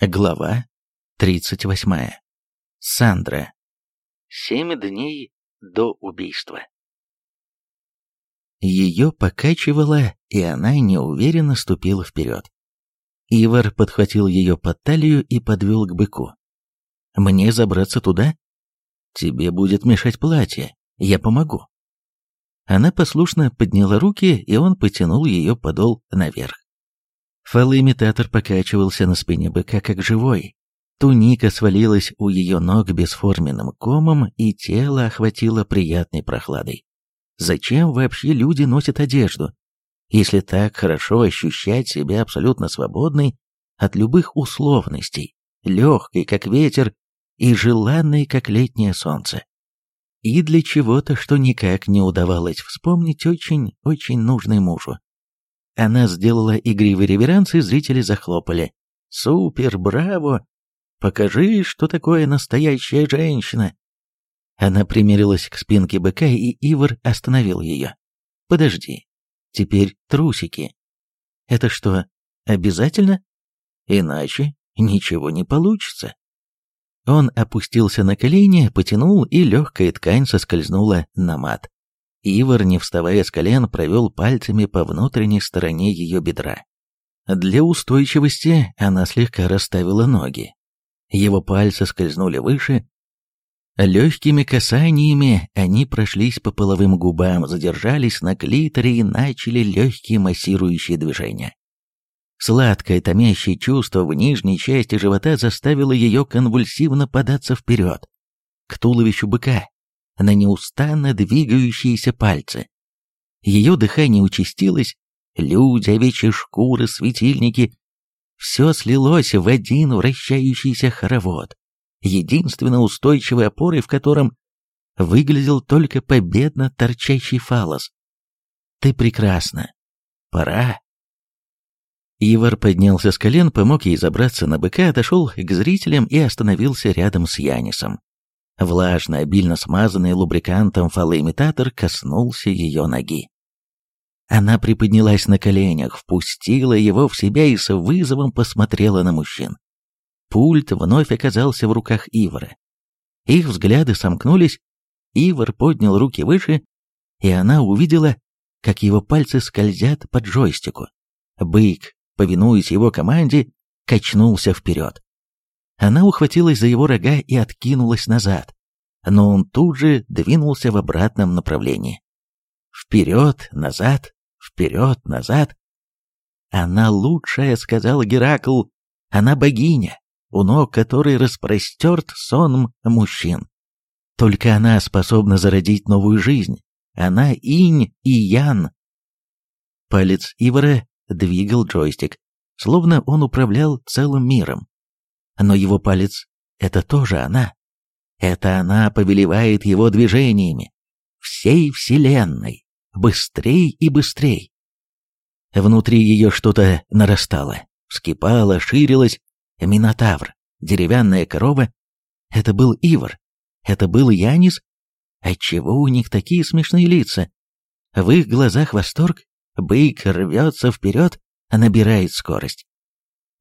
Глава 38. Сандра. Семь дней до убийства. Ее покачивало, и она неуверенно ступила вперед. Ивар подхватил ее под талию и подвел к быку. «Мне забраться туда?» «Тебе будет мешать платье. Я помогу». Она послушно подняла руки, и он потянул ее подол наверх. Фалы-имитатор покачивался на спине быка, как живой. Туника свалилась у ее ног бесформенным комом, и тело охватило приятной прохладой. Зачем вообще люди носят одежду, если так хорошо ощущать себя абсолютно свободной от любых условностей, легкой, как ветер, и желанной, как летнее солнце? И для чего-то, что никак не удавалось вспомнить, очень-очень нужной мужу. Она сделала игривый реверанс, и зрители захлопали. «Супер! Браво! Покажи, что такое настоящая женщина!» Она примерилась к спинке быка, и Ивар остановил ее. «Подожди. Теперь трусики. Это что, обязательно? Иначе ничего не получится». Он опустился на колени, потянул, и легкая ткань соскользнула на мат. Ивар, не вставая с колен, провел пальцами по внутренней стороне ее бедра. Для устойчивости она слегка расставила ноги. Его пальцы скользнули выше. Легкими касаниями они прошлись по половым губам, задержались на клиторе и начали легкие массирующие движения. Сладкое томящее чувство в нижней части живота заставило ее конвульсивно податься вперед, к туловищу быка, на неустанно двигающиеся пальцы. Ее дыхание участилось, люди, овечьи шкуры, светильники. Все слилось в один вращающийся хоровод, единственно устойчивой опорой в котором выглядел только победно торчащий фалос. «Ты прекрасна. Пора». Ивар поднялся с колен, помог ей забраться на быка, отошел к зрителям и остановился рядом с Янисом. Влажно, обильно смазанный лубрикантом фалоимитатор коснулся ее ноги. Она приподнялась на коленях, впустила его в себя и с вызовом посмотрела на мужчин. Пульт вновь оказался в руках Ивара. Их взгляды сомкнулись, Ивар поднял руки выше, и она увидела, как его пальцы скользят по джойстику. Бык, повинуясь его команде, качнулся вперед. Она ухватилась за его рога и откинулась назад, но он тут же двинулся в обратном направлении. Вперед, назад, вперед, назад. Она лучшая, сказал Геракл, она богиня, у ног которой распростерт сон мужчин. Только она способна зародить новую жизнь. Она инь и ян. Палец Ивара двигал джойстик, словно он управлял целым миром. Но его палец — это тоже она. Это она повелевает его движениями. Всей Вселенной. Быстрей и быстрей. Внутри ее что-то нарастало, вскипало, ширилось. Минотавр, деревянная корова. Это был Ивар. Это был Янис. Отчего у них такие смешные лица? В их глазах восторг. Бык рвется вперед, набирает скорость.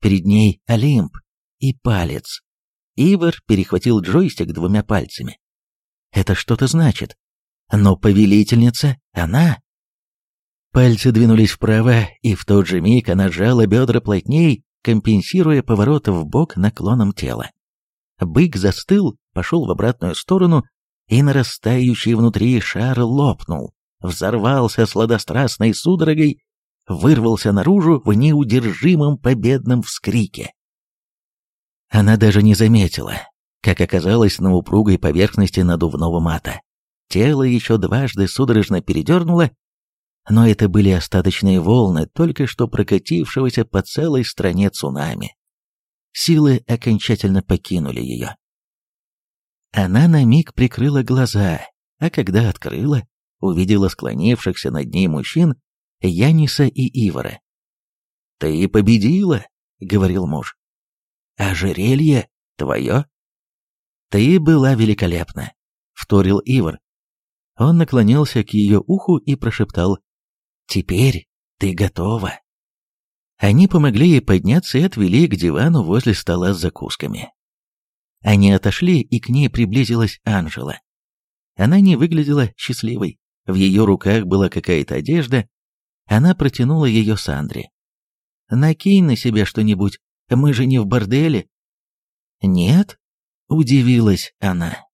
Перед ней Олимп, и палец. Ивар перехватил джойстик двумя пальцами. Это что-то значит. Но повелительница — она. Пальцы двинулись вправо, и в тот же миг она сжала бедра плотней, компенсируя поворот в бок наклоном тела. Бык застыл, пошел в обратную сторону, и нарастающий внутри шар лопнул, взорвался сладострастной судорогой, вырвался наружу в неудержимом победном вскрике. Она даже не заметила, как оказалось на упругой поверхности надувного мата. Тело еще дважды судорожно передернуло, но это были остаточные волны только что прокатившегося по целой стране цунами. Силы окончательно покинули ее. Она на миг прикрыла глаза, а когда открыла, увидела склонившихся над ней мужчин Яниса и Ивара. «Ты победила!» — говорил муж ожерелье твое?» «Ты была великолепна», — вторил Ивар. Он наклонился к ее уху и прошептал «Теперь ты готова». Они помогли ей подняться и отвели к дивану возле стола с закусками. Они отошли, и к ней приблизилась Анжела. Она не выглядела счастливой. В ее руках была какая-то одежда. Она протянула ее Сандре. «Накинь на себя что-нибудь», мы же не в борделе». «Нет?» — удивилась она.